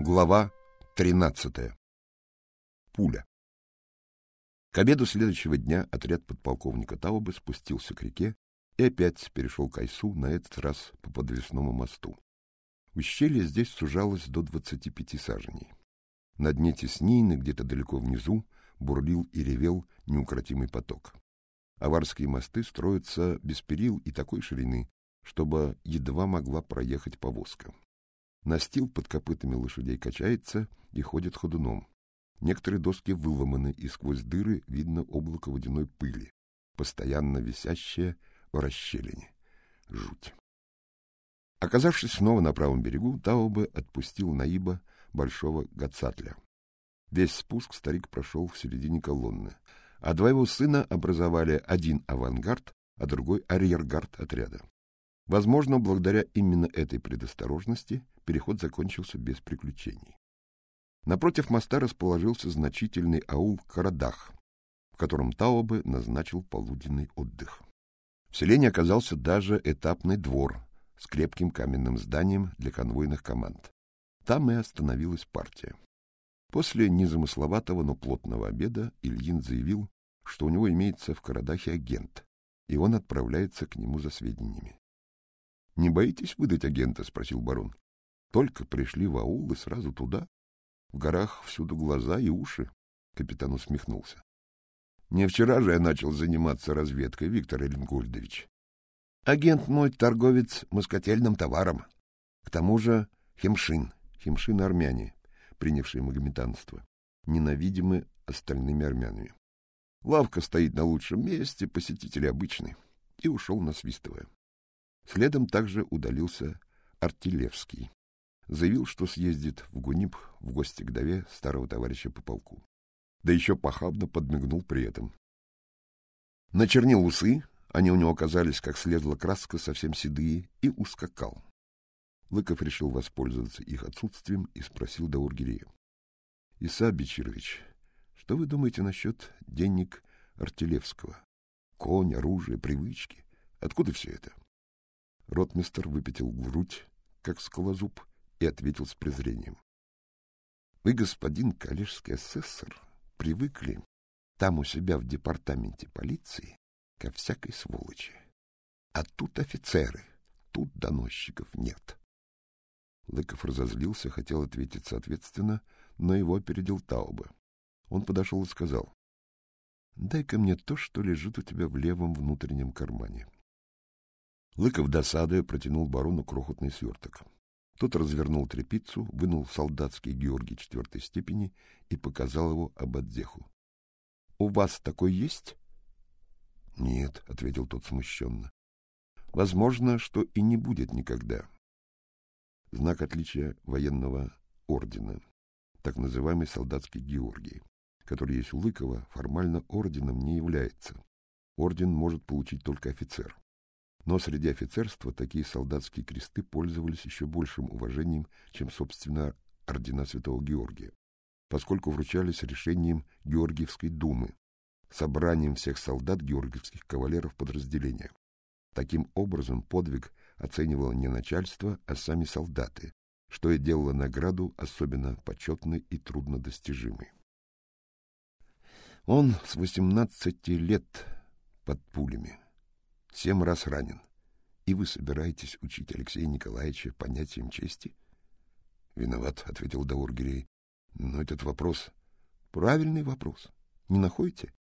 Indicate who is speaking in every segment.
Speaker 1: Глава 13. Пуля. К обеду следующего дня отряд подполковника Таубы спустился к реке и опять перешел к Айсу, на этот раз по подвесному мосту. Ущелье здесь сужалось до двадцати пяти саженей. На дне теснины, где-то далеко внизу, бурлил и ревел неукротимый поток. Аварские мосты строятся без перил и такой ширины, чтобы едва могла проехать повозка. Настил под копытами лошадей качается и ходит ходуном. Некоторые доски выломаны, и сквозь дыры видно облако водяной пыли, постоянно висящее в расщелине. Жуть. Оказавшись снова на правом берегу, Таубе отпустил Наиба большого Гацатля. Весь спуск старик прошел в середине колонны, а два его сына образовали один авангард, а другой арьергард отряда. Возможно, благодаря именно этой предосторожности переход закончился без приключений. Напротив моста расположился значительный аул Карадах, в котором Таубе назначил полуденный отдых. В селении оказался даже этапный двор с крепким каменным зданием для конвойных команд. Там и остановилась партия. После незамысловатого, но плотного обеда Ильин заявил, что у него имеется в Карадахе агент, и он отправляется к нему за сведениями. — Не боитесь выдать агента? — спросил барон. — Только пришли в аул и сразу туда. В горах всюду глаза и уши. Капитан усмехнулся. — Не вчера же я начал заниматься разведкой, Виктор Эллингольдович. Агент мой торговец москотельным товаром. К тому же химшин, химшин армяне, принявшие магометанство, ненавидимы остальными армянами. Лавка стоит на лучшем месте, посетители обычные. И ушел насвистывая. Следом также удалился Артилевский. Заявил, что съездит в Гунип в гости к Даве старого товарища по полку. Да еще похабно подмигнул при этом. Начернил усы, они у него оказались, как слезла краска, совсем седые, и ускакал. Лыков решил воспользоваться их отсутствием и спросил Даургирея. — Иса Бичирович, что вы думаете насчет денег Артилевского? Конь, оружие, привычки. Откуда все это? — Ротмистер выпятил грудь, как скалозуб, и ответил с презрением. — Вы, господин коллежский асессор, привыкли там у себя в департаменте полиции ко всякой сволочи. А тут офицеры, тут доносчиков нет. Лыков разозлился, хотел ответить соответственно, но его опередил Тауба. Он подошел и сказал, — Дай-ка мне то, что лежит у тебя в левом внутреннем кармане. Лыков досадуя протянул барону крохотный сверток. Тот развернул трепицу, вынул солдатский Георгий четвертой степени и показал его Абадзеху. — У вас такой есть? — Нет, — ответил тот смущенно. — Возможно, что и не будет никогда. Знак отличия военного ордена, так называемый солдатский Георгий, который есть у Лыкова, формально орденом не является. Орден может получить только офицер. Но среди офицерства такие солдатские кресты пользовались еще большим уважением, чем, собственно, ордена Святого Георгия, поскольку вручались решением Георгиевской думы, собранием всех солдат георгиевских кавалеров подразделения. Таким образом, подвиг оценивало не начальство, а сами солдаты, что и делало награду особенно почетной и труднодостижимой. Он с восемнадцати лет под пулями, семь раз ранен. И вы собираетесь учить Алексея Николаевича понятиям чести? — Виноват, — ответил Даургирей. — Но этот вопрос... — Правильный вопрос. Не находите?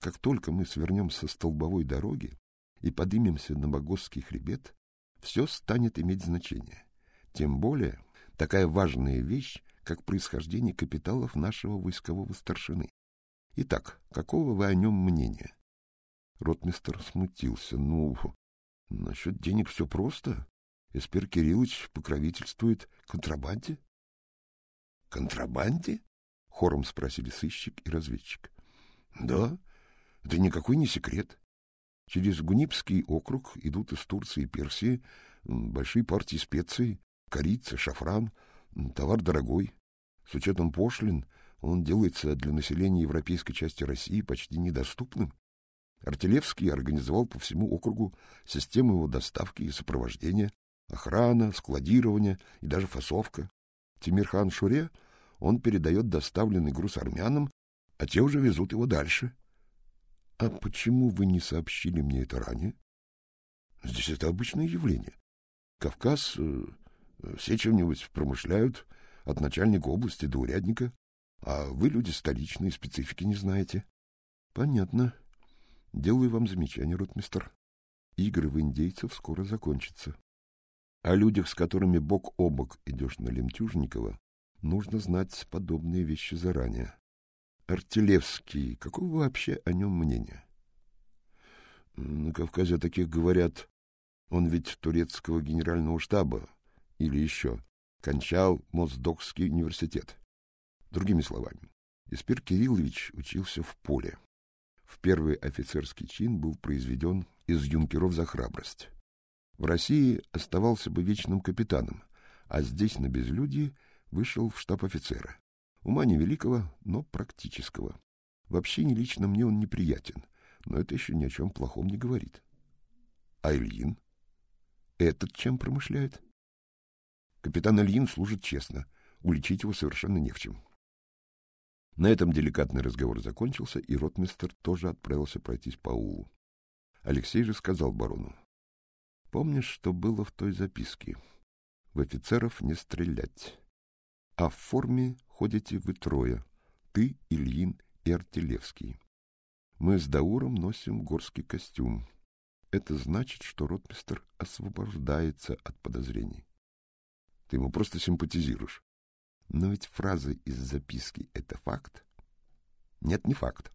Speaker 1: Как только мы свернем со столбовой дороги и поднимемся на Богосский хребет, все станет иметь значение. Тем более такая важная вещь, как происхождение капиталов нашего войскового старшины. Итак, какого вы о нем мнения? Ротмистер смутился. Ну, насчет денег все просто. Эспер Кириллович покровительствует контрабанде. Контрабанде? Хором спросили сыщик и разведчик. Да, это никакой не секрет. Через Гунипский округ идут из Турции и Персии большие партии специй, корица, шафран, товар дорогой. С учетом пошлин он делается для населения европейской части России почти недоступным. Артилевский организовал по всему округу систему его доставки и сопровождения, охрана, складирование и даже фасовка. Тимирхан Шуре он передает доставленный груз армянам, а те уже везут его дальше. — А почему вы не сообщили мне это ранее? — Здесь это обычное явление. Кавказ, э, все чем-нибудь промышляют, от начальника области до урядника, а вы люди столичные, специфики не знаете. — Понятно. Делаю вам замечание, ротмистер. Игры в индейцев скоро закончатся. О людях, с которыми бок о бок идешь на Лемтюжникова, нужно знать подобные вещи заранее. Артилевский, какое вообще о нем мнение? На Кавказе таких говорят, он ведь турецкого генерального штаба или еще кончал Моздокский университет. Другими словами, Испир Кириллович учился в поле. В первый офицерский чин был произведен из юнкеров за храбрость. В России оставался бы вечным капитаном, а здесь на безлюдье вышел в штаб офицера. Ума невеликого, но практического. Вообще не лично мне он неприятен, но это еще ни о чем плохом не говорит. А Ильин? Этот чем промышляет? Капитан Ильин служит честно. Уличить его совершенно не в чем. На этом деликатный разговор закончился, и ротмистер тоже отправился пройтись по аулу. Алексей же сказал барону. — Помнишь, что было в той записке? В офицеров не стрелять. А в форме ходите вы трое. Ты, Ильин и Артилевский. Мы с Дауром носим горский костюм. Это значит, что ротмистер освобождается от подозрений. Ты ему просто симпатизируешь. Но ведь фраза из записки — это факт. Нет, не факт.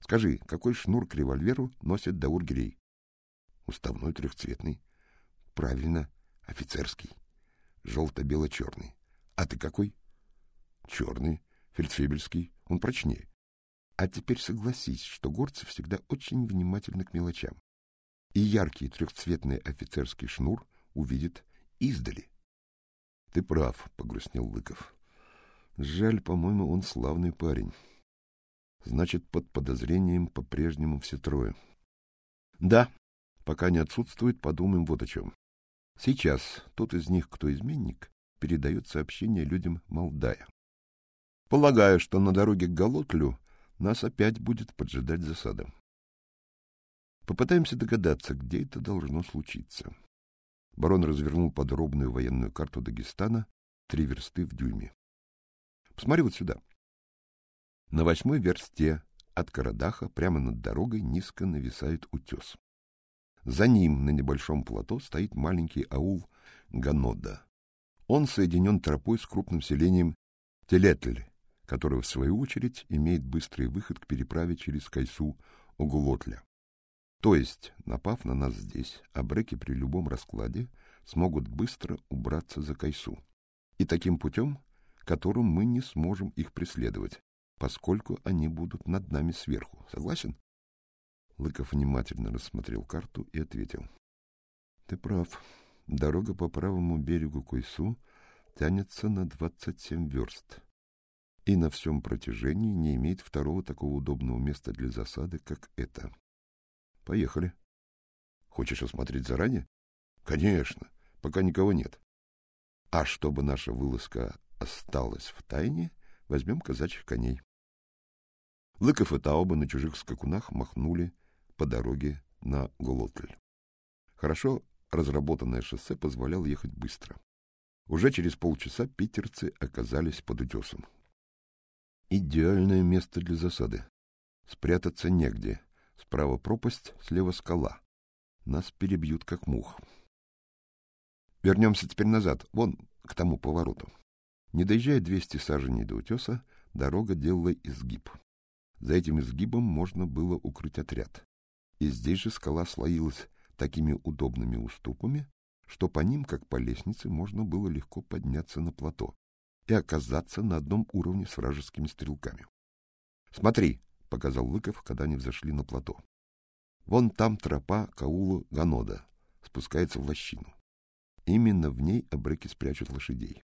Speaker 1: Скажи, какой шнур к револьверу носит Даур Гирей? Уставной трехцветный. Правильно, офицерский. Желто-бело-черный. А ты какой? Черный, фельдфебельский. Он прочнее. А теперь согласись, что горцы всегда очень внимательны к мелочам. И яркий трехцветный офицерский шнур увидит издали. — Ты прав, — погрустнел Лыков. — Жаль, по-моему, он славный парень. Значит, под подозрением по-прежнему все трое. — Да, пока не отсутствует, подумаем вот о чем. Сейчас тот из них, кто изменник, передает сообщение людям Молдая. Полагаю, что на дороге к Галотлю нас опять будет поджидать засада. Попытаемся догадаться, где это должно случиться. Барон развернул подробную военную карту Дагестана, три версты в дюйме. Посмотри вот сюда. На восьмой версте от Карадаха прямо над дорогой низко нависает утес. За ним на небольшом плато стоит маленький аул Ганода. Он соединен тропой с крупным селением Телетль, которое, в свою очередь, имеет быстрый выход к переправе через Кайсу Огулотля. То есть, напав на нас здесь, абреки при любом раскладе смогут быстро убраться за Кайсу. И таким путем, которым мы не сможем их преследовать, поскольку они будут над нами сверху. Согласен? Лыков внимательно рассмотрел карту и ответил. — Ты прав. Дорога по правому берегу Койсу тянется на двадцать семь верст и на всем протяжении не имеет второго такого удобного места для засады, как это. Поехали. Хочешь осмотреть заранее? Конечно, пока никого нет. А чтобы наша вылазка осталась в тайне, возьмем казачьих коней. Лыков и Тауба на чужих скакунах махнули по дороге на Голотль. Хорошо разработанное шоссе позволяло ехать быстро. Уже через полчаса питерцы оказались под утесом. Идеальное место для засады. Спрятаться негде. Справа пропасть, слева скала. Нас перебьют, как мух. Вернемся теперь назад, вон к тому повороту. Не доезжая двести саженей до утеса, дорога делала изгиб. За этим изгибом можно было укрыть отряд. И здесь же скала слоилась такими удобными уступами, что по ним, как по лестнице, можно было легко подняться на плато и оказаться на одном уровне с вражескими стрелками. — Смотри, — показал Лыков, когда они взошли на плато. — Вон там тропа Каула Ганода спускается в лощину. Именно в ней абреки спрячут лошадей.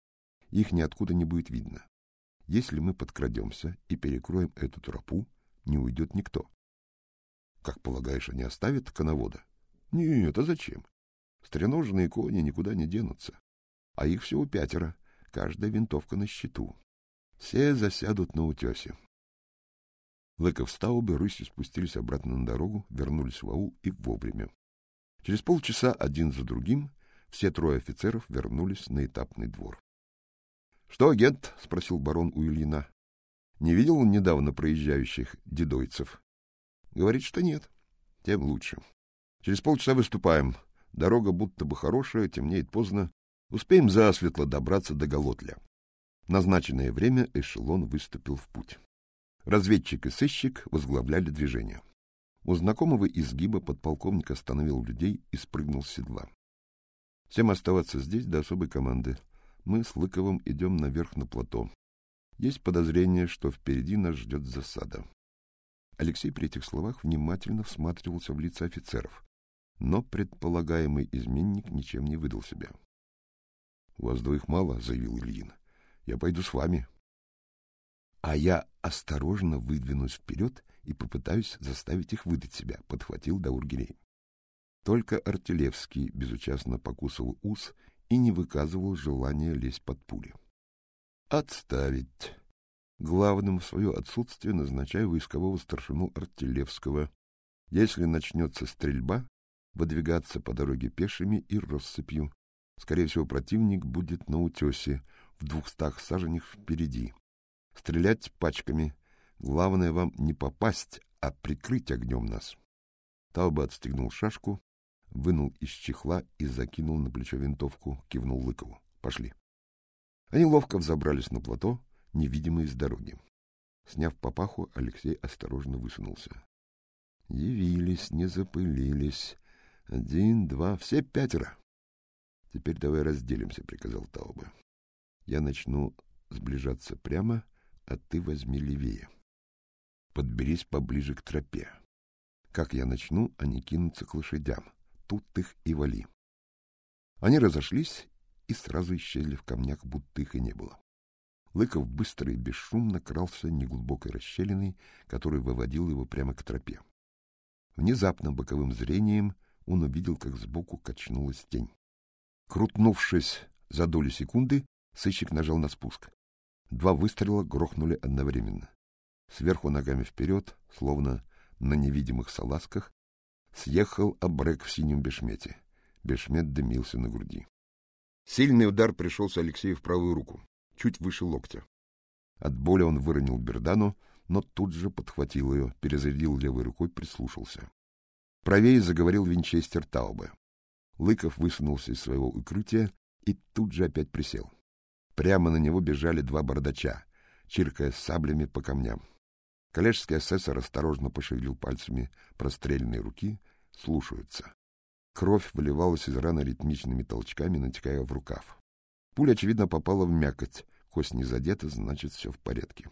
Speaker 1: Их ниоткуда не будет видно. Если мы подкрадемся и перекроем эту тропу, не уйдет никто. Как полагаешь, они оставят коновода? Нет, а зачем? Стреноженные кони никуда не денутся. А их всего пятеро. каждая винтовка на счету. Все засядут на утесе. Лыков с Таубе рысью спустились обратно на дорогу, вернулись в аул и вовремя. Через полчаса один за другим все трое офицеров вернулись на этапный двор. — Что, агент? — спросил барон у Ильина. — Не видел он недавно проезжающих дедойцев? — Говорит, что нет. Тем лучше. Через полчаса выступаем. Дорога будто бы хорошая, темнеет поздно. Успеем засветло добраться до Голотля. Назначенное время эшелон выступил в путь. Разведчик и сыщик возглавляли движение. У знакомого изгиба подполковник остановил людей и спрыгнул с седла. Всем оставаться здесь до особой команды. Мы с Лыковым идем наверх на плато. Есть подозрение, что впереди нас ждет засада. Алексей при этих словах внимательно всматривался в лица офицеров, но предполагаемый изменник ничем не выдал себя. — У вас двоих мало, — заявил Ильин. — Я пойду с вами. — А я осторожно выдвинусь вперед и попытаюсь заставить их выдать себя, — подхватил Даургирей. Только Артилевский безучастно покусывал ус и не выказывал желания лезть под пули. — Отставить. Главным в свое отсутствие назначаю войскового старшину Артилевского. Если начнется стрельба, выдвигаться по дороге пешими и россыпью. Скорее всего, противник будет на утесе, в двухстах саженях впереди. Стрелять пачками. Главное вам не попасть, а прикрыть огнем нас. Тауба отстегнул шашку, вынул из чехла и закинул на плечо винтовку, кивнул Лыкову. Пошли. Они ловко взобрались на плато, невидимые с дороги. Сняв папаху, Алексей осторожно высунулся. Явились, не запылились. Один, два, все пятеро. Теперь давай разделимся, приказал Тауба. Я начну сближаться прямо, а ты возьми левее. Подберись поближе к тропе. Как я начну, они кинутся к лошадям. Тут их и вали. Они разошлись и сразу исчезли в камнях, будто их и не было. Лыков быстро и бесшумно крался неглубокой расщелиной, который выводил его прямо к тропе. Внезапно боковым зрением он увидел, как сбоку качнулась тень. Крутнувшись за долю секунды, сыщик нажал на спуск. Два выстрела грохнули одновременно. Сверху ногами вперед, словно на невидимых салазках, съехал обрек в синем бешмете. Бешмет дымился на груди. Сильный удар пришелся Алексею в правую руку, чуть выше локтя. От боли он выронил бердану, но тут же подхватил ее, перезарядил левой рукой, прислушался. Правее заговорил винчестер Таубе. Лыков высунулся из своего укрытия и тут же опять присел. Прямо на него бежали два бардача, чиркая саблями по камням. Коллежский асессор осторожно пошевелил пальцами простреленной руки, слушаются. Кровь выливалась из раны ритмичными толчками, натекая в рукав. Пуля, очевидно, попала в мякоть. Кость не задета, значит, все в порядке.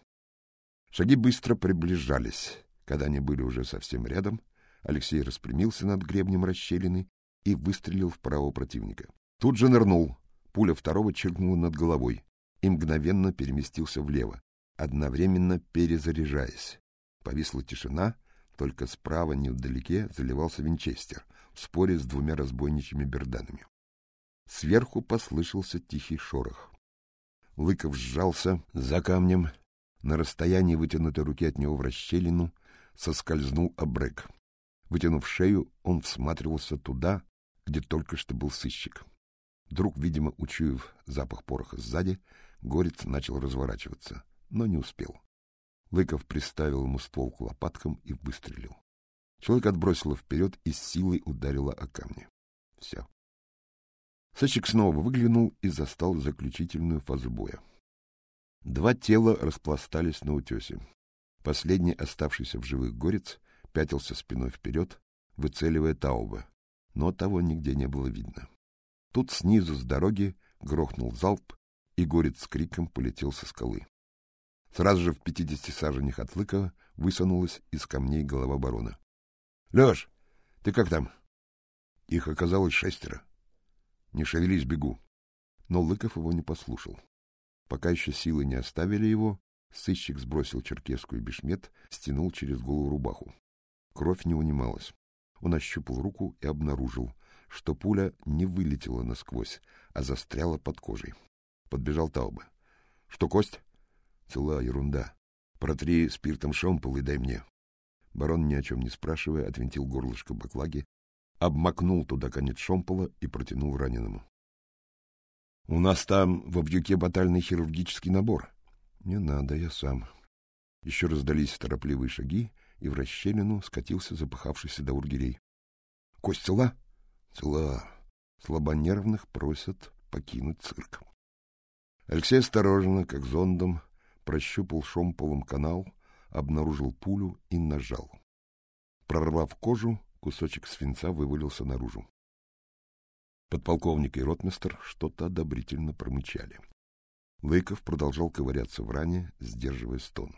Speaker 1: Шаги быстро приближались. Когда они были уже совсем рядом, Алексей распрямился над гребнем расщелины и выстрелил в правого противника. Тут же нырнул. Пуля второго чиркнула над головой и мгновенно переместился влево, одновременно перезаряжаясь. Повисла тишина, только справа невдалеке заливался винчестер в споре с двумя разбойничьими берданами. Сверху послышался тихий шорох. Лыков сжался за камнем. На расстоянии вытянутой руки от него в расщелину соскользнул обрык. Вытянув шею, он всматривался туда, где только что был сыщик. Вдруг, видимо, учуяв запах пороха сзади, горец начал разворачиваться, но не успел. Лыков приставил ему ствол к лопаткам и выстрелил. Человек отбросило вперед и с силой ударило о камни. Все. Сыщик снова выглянул и застал заключительную фазу боя. Два тела распластались на утесе. Последний, оставшийся в живых горец, пятился спиной вперед, выцеливая Тауба, но того нигде не было видно. Тут снизу с дороги грохнул залп, и горец с криком полетел со скалы. Сразу же в пятидесяти саженях от Лыкова высунулась из камней голова барона. — Леш, ты как там? Их оказалось шестеро. Не шевелись, бегу. Но Лыков его не послушал. Пока еще силы не оставили его, сыщик сбросил черкесскую бешмет, стянул через голову рубаху. Кровь не унималась. Он ощупал руку и обнаружил, что пуля не вылетела насквозь, а застряла под кожей. Подбежал Тауба. — Что, кость? — Цела ерунда. Протри спиртом шомпол и дай мне. Барон, ни о чем не спрашивая, отвинтил горлышко баклаги, обмакнул туда конец шомпола и протянул раненому. — У нас там в обдюке батальный хирургический набор. — Не надо, я сам. Еще раздались торопливые шаги, и в расщелину скатился запыхавшийся Даургирей. — Кость цела? — Цела. Слабонервных просят покинуть цирк. Алексей осторожно, как зондом, прощупал шомполом канал, обнаружил пулю и нажал. Прорвав кожу, кусочек свинца вывалился наружу. Подполковник и ротмистр что-то одобрительно промычали. Лыков продолжал ковыряться в ране, сдерживая стон.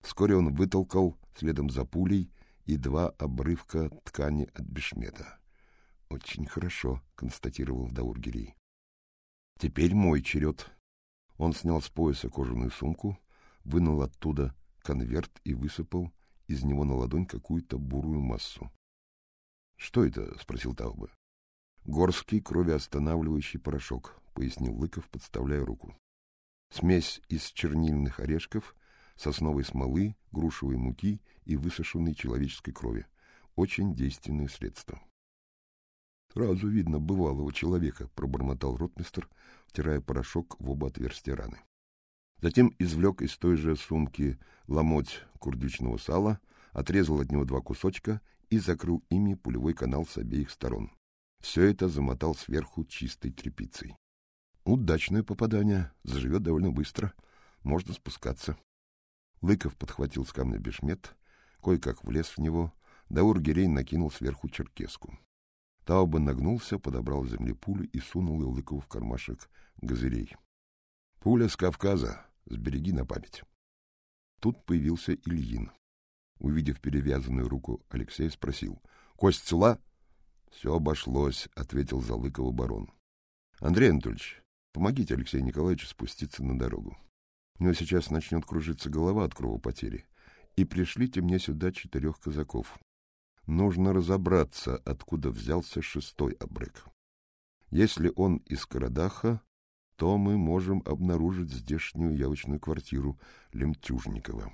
Speaker 1: Вскоре он вытолкал следом за пулей и два обрывка ткани от бешмета. — Очень хорошо, — констатировал Даургирей. — Теперь мой черед. Он снял с пояса кожаную сумку, вынул оттуда конверт и высыпал из него на ладонь какую-то бурую массу. — Что это? — спросил Тауба. — Горский кровеостанавливающий порошок, — пояснил Лыков, подставляя руку. Смесь из чернильных орешков, сосновой смолы, грушевой муки и высушенной человеческой крови. Очень действенное средство. — Сразу видно бывалого человека, — пробормотал ротмистер, втирая порошок в оба отверстия раны. Затем извлек из той же сумки ломоть курдючного сала, отрезал от него два кусочка и закрыл ими пулевой канал с обеих сторон. Все это замотал сверху чистой тряпицей. Удачное попадание, заживет довольно быстро, можно спускаться. Лыков подхватил с камня бешмет, кое-как влез в него, Даур Герей накинул сверху черкеску. Тауба нагнулся, подобрал с земли пулю и сунул ее Лыкову в кармашек газырей. — Пуля с Кавказа, Сбереги на память. Тут появился Ильин. Увидев перевязанную руку, Алексей спросил. — Кость цела? — Все обошлось, — ответил Залыкова барон. — Андрей Анатольевич, помогите Алексею Николаевичу спуститься на дорогу. У него сейчас начнет кружиться голова от кровопотери. И пришлите мне сюда четырех казаков. Нужно разобраться, откуда взялся шестой обрык. Если он из Карадаха, то мы можем обнаружить здешнюю явочную квартиру Лемтюжникова.